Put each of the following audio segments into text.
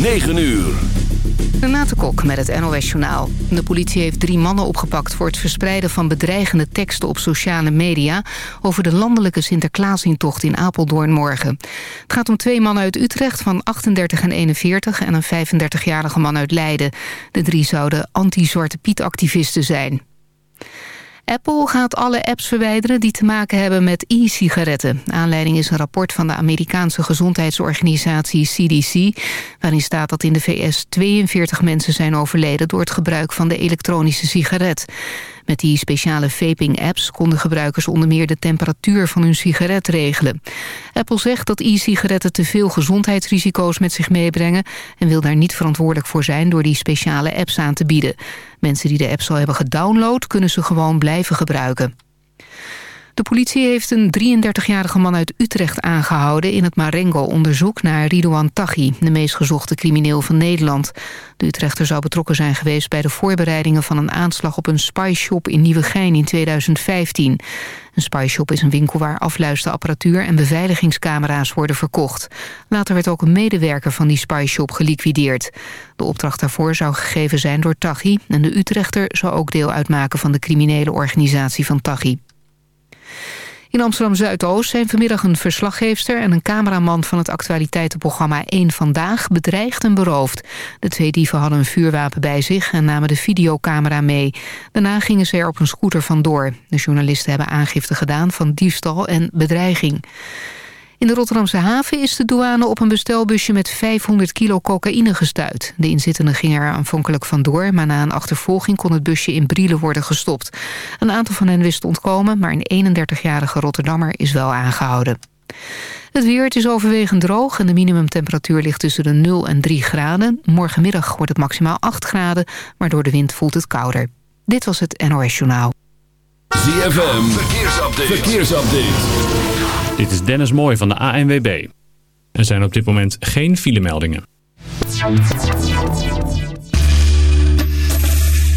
9 uur. Renate Kok met het NOS Journaal. De politie heeft drie mannen opgepakt voor het verspreiden van bedreigende teksten op sociale media... over de landelijke Sinterklaasintocht in Apeldoorn morgen. Het gaat om twee mannen uit Utrecht van 38 en 41 en een 35-jarige man uit Leiden. De drie zouden anti-Zwarte Piet-activisten zijn. Apple gaat alle apps verwijderen die te maken hebben met e-sigaretten. Aanleiding is een rapport van de Amerikaanse gezondheidsorganisatie CDC... waarin staat dat in de VS 42 mensen zijn overleden... door het gebruik van de elektronische sigaret. Met die speciale vaping-apps konden gebruikers onder meer de temperatuur van hun sigaret regelen. Apple zegt dat e-sigaretten te veel gezondheidsrisico's met zich meebrengen... en wil daar niet verantwoordelijk voor zijn door die speciale apps aan te bieden. Mensen die de apps al hebben gedownload kunnen ze gewoon blijven gebruiken. De politie heeft een 33-jarige man uit Utrecht aangehouden... in het Marengo-onderzoek naar Ridouan Taghi... de meest gezochte crimineel van Nederland. De Utrechter zou betrokken zijn geweest bij de voorbereidingen... van een aanslag op een spyshop in Nieuwegein in 2015. Een spyshop is een winkel waar afluisterapparatuur... en beveiligingscamera's worden verkocht. Later werd ook een medewerker van die spyshop geliquideerd. De opdracht daarvoor zou gegeven zijn door Taghi... en de Utrechter zou ook deel uitmaken van de criminele organisatie van Taghi. In Amsterdam-Zuidoost zijn vanmiddag een verslaggeefster... en een cameraman van het actualiteitenprogramma 1 Vandaag bedreigd en beroofd. De twee dieven hadden een vuurwapen bij zich en namen de videocamera mee. Daarna gingen ze er op een scooter vandoor. De journalisten hebben aangifte gedaan van diefstal en bedreiging. In de Rotterdamse haven is de douane op een bestelbusje met 500 kilo cocaïne gestuurd. De inzittenden gingen er aanvankelijk vandoor, maar na een achtervolging kon het busje in Brielen worden gestopt. Een aantal van hen wist ontkomen, maar een 31-jarige Rotterdammer is wel aangehouden. Het weer, het is overwegend droog en de minimumtemperatuur ligt tussen de 0 en 3 graden. Morgenmiddag wordt het maximaal 8 graden, maar door de wind voelt het kouder. Dit was het NOS Journaal. ZFM, verkeersupdate. verkeersupdate. Dit is Dennis Mooij van de ANWB. Er zijn op dit moment geen filemeldingen.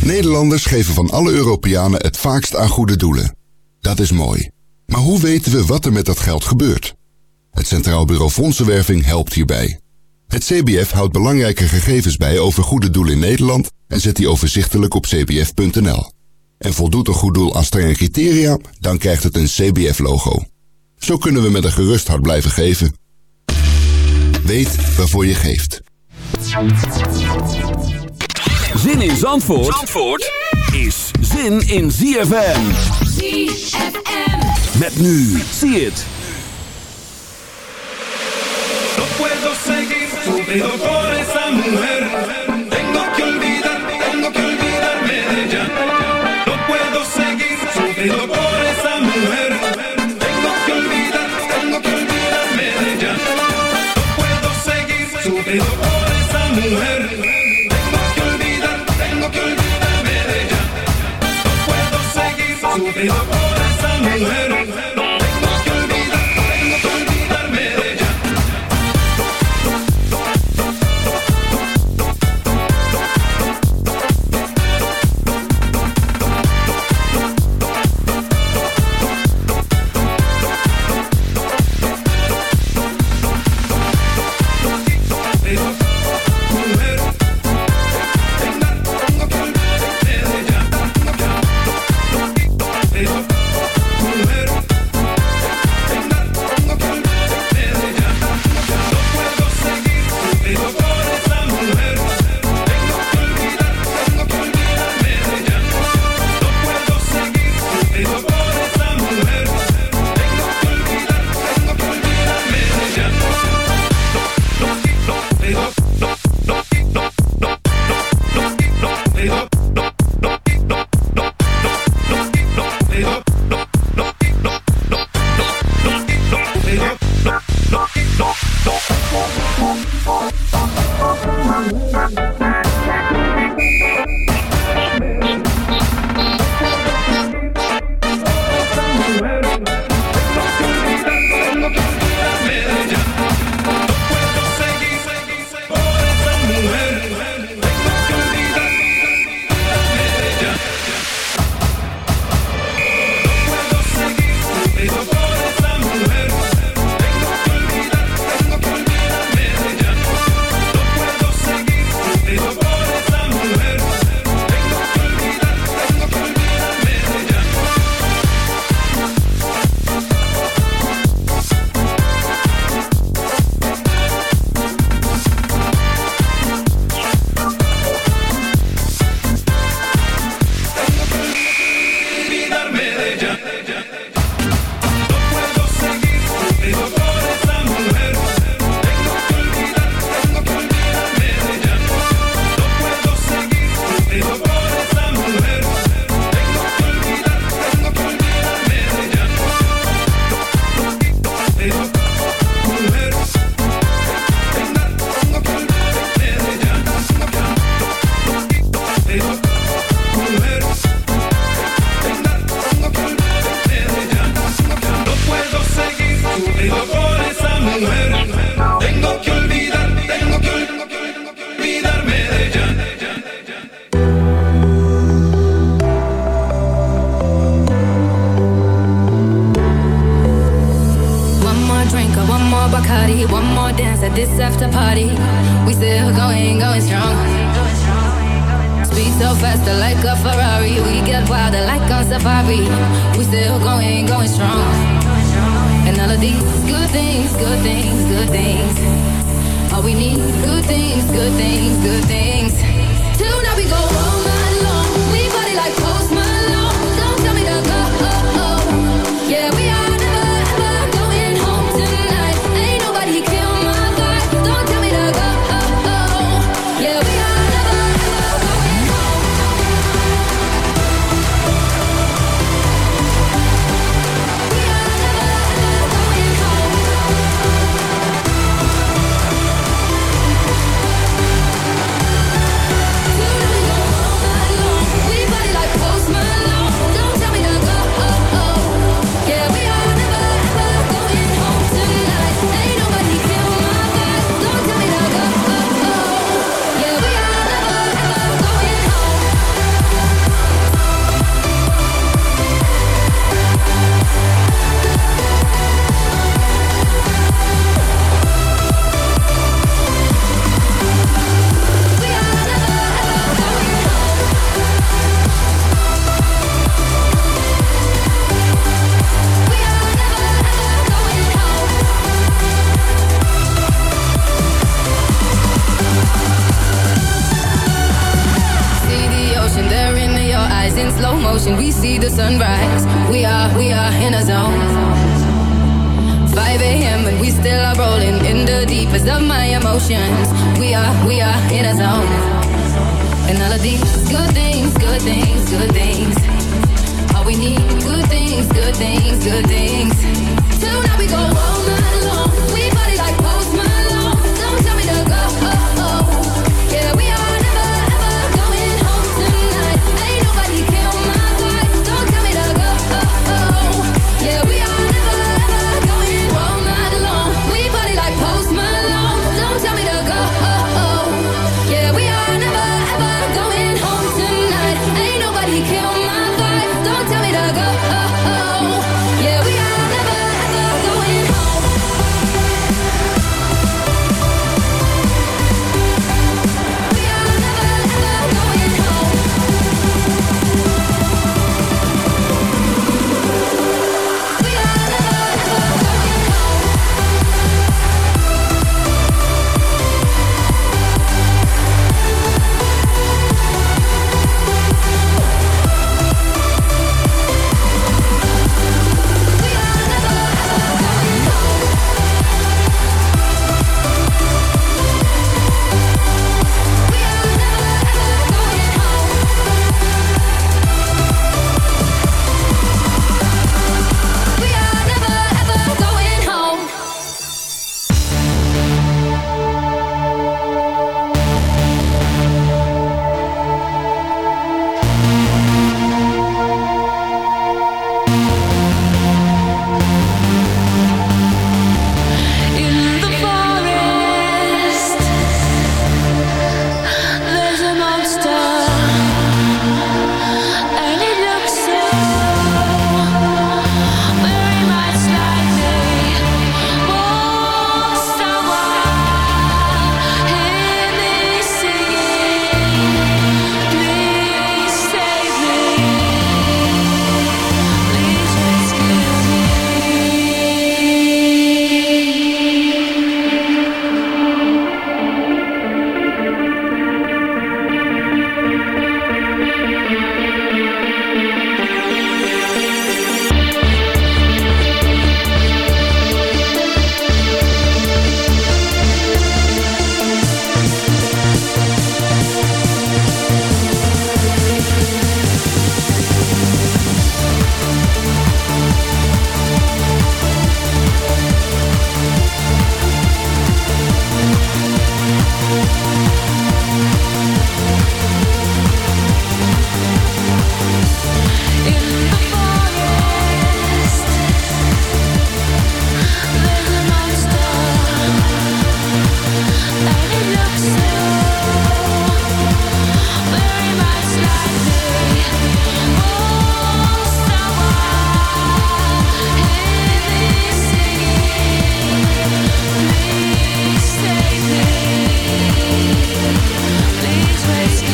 Nederlanders geven van alle Europeanen het vaakst aan goede doelen. Dat is mooi. Maar hoe weten we wat er met dat geld gebeurt? Het Centraal Bureau Fondsenwerving helpt hierbij. Het CBF houdt belangrijke gegevens bij over goede doelen in Nederland en zet die overzichtelijk op cbf.nl. En voldoet een goed doel aan strenge criteria, dan krijgt het een CBF-logo. Zo kunnen we met een gerust hart blijven geven. Weet waarvoor je geeft. Zin in Zandvoort, Zandvoort is zin in ZFM. ZFM. Met nu, zie het. No puedo seguir sufriendo por esa mujer. Tengo que olvidar, tengo que olvidarme de ella. No puedo seguir sufriendo por seguir sufriendo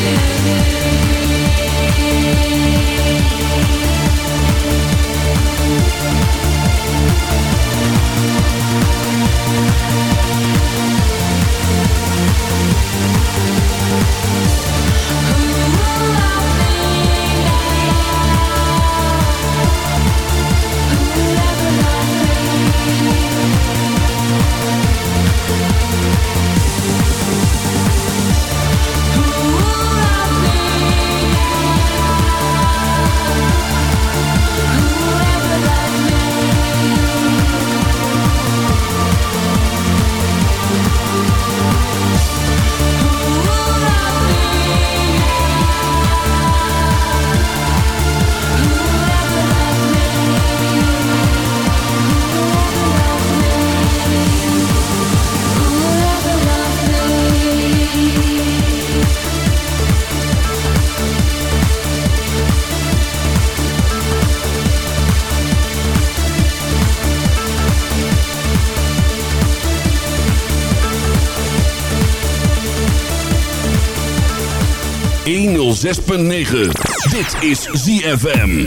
Yeah. 106.9. Dit is ZFM.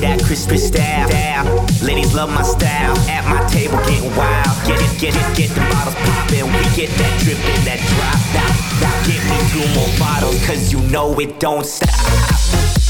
that crispy style. Ladies love my style. At my table getting wild. Get it, get it, get the bottles poppin'. We get that drip and that drop. Now, now get me two more bottles, cause you know it don't stop.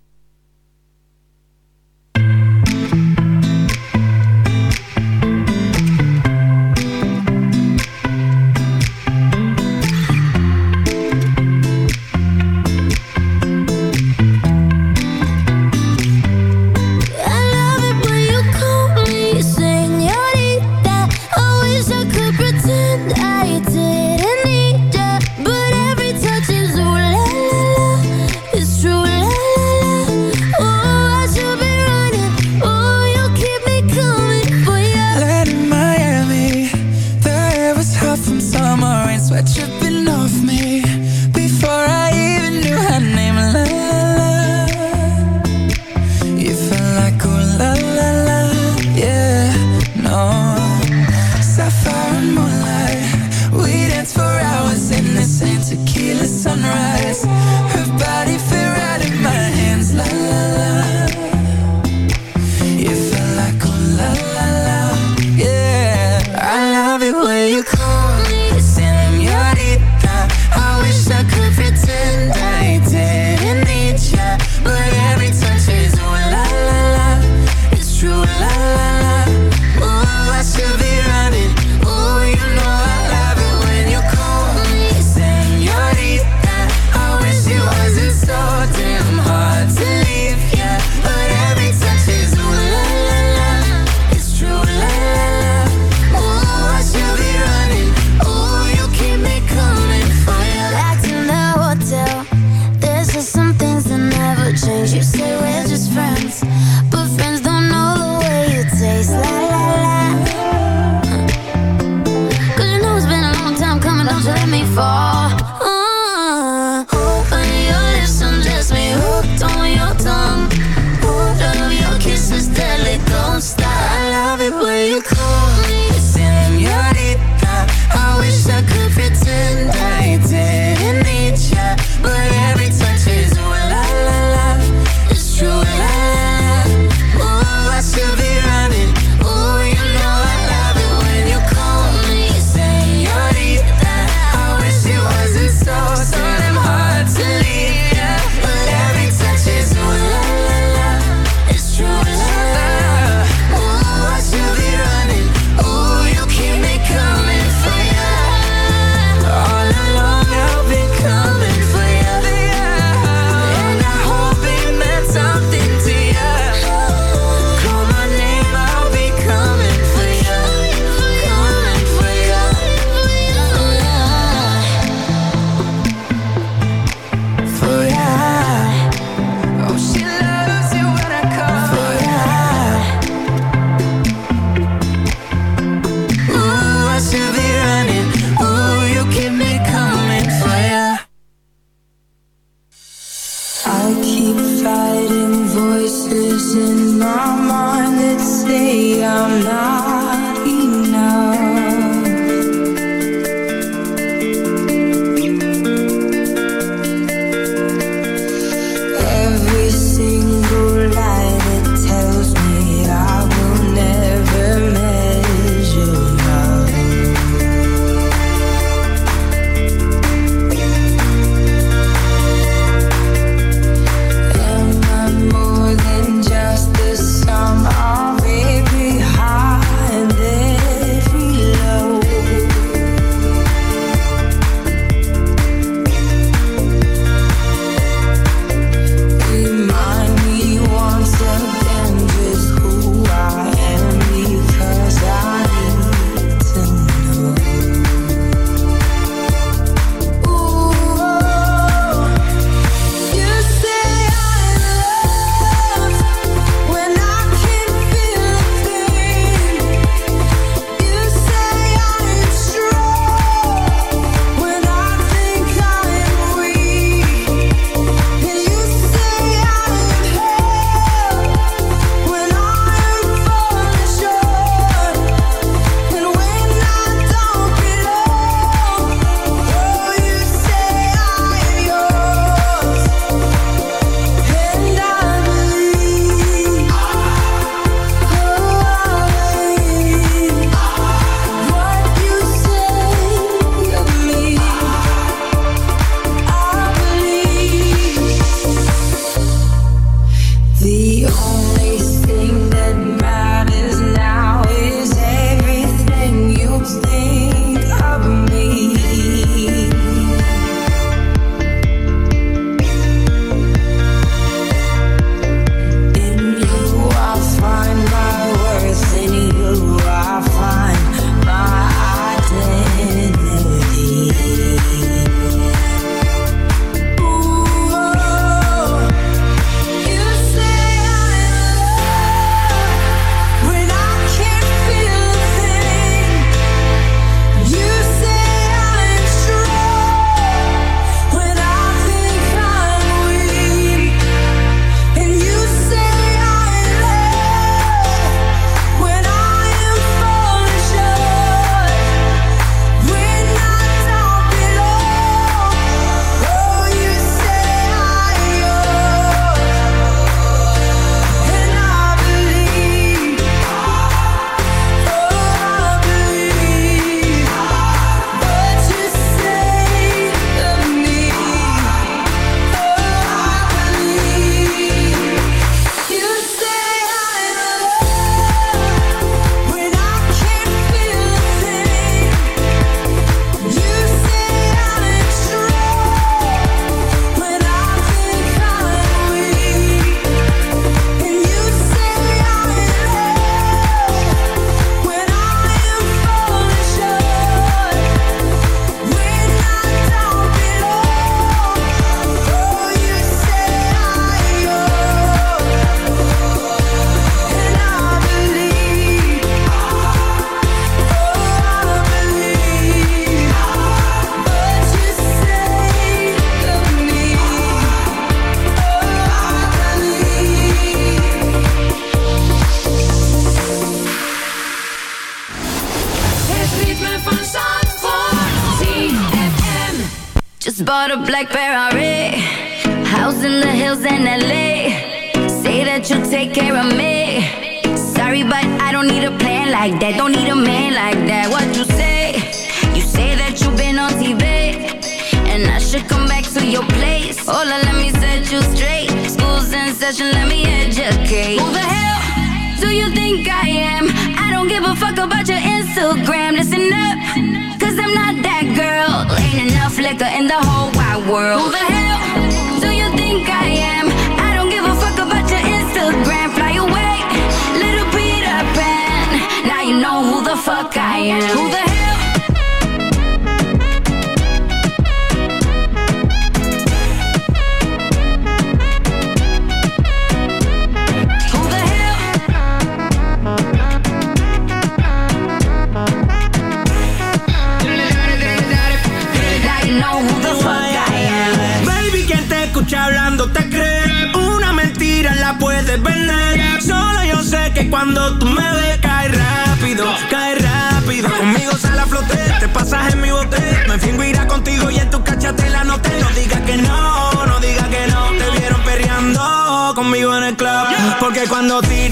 listen up.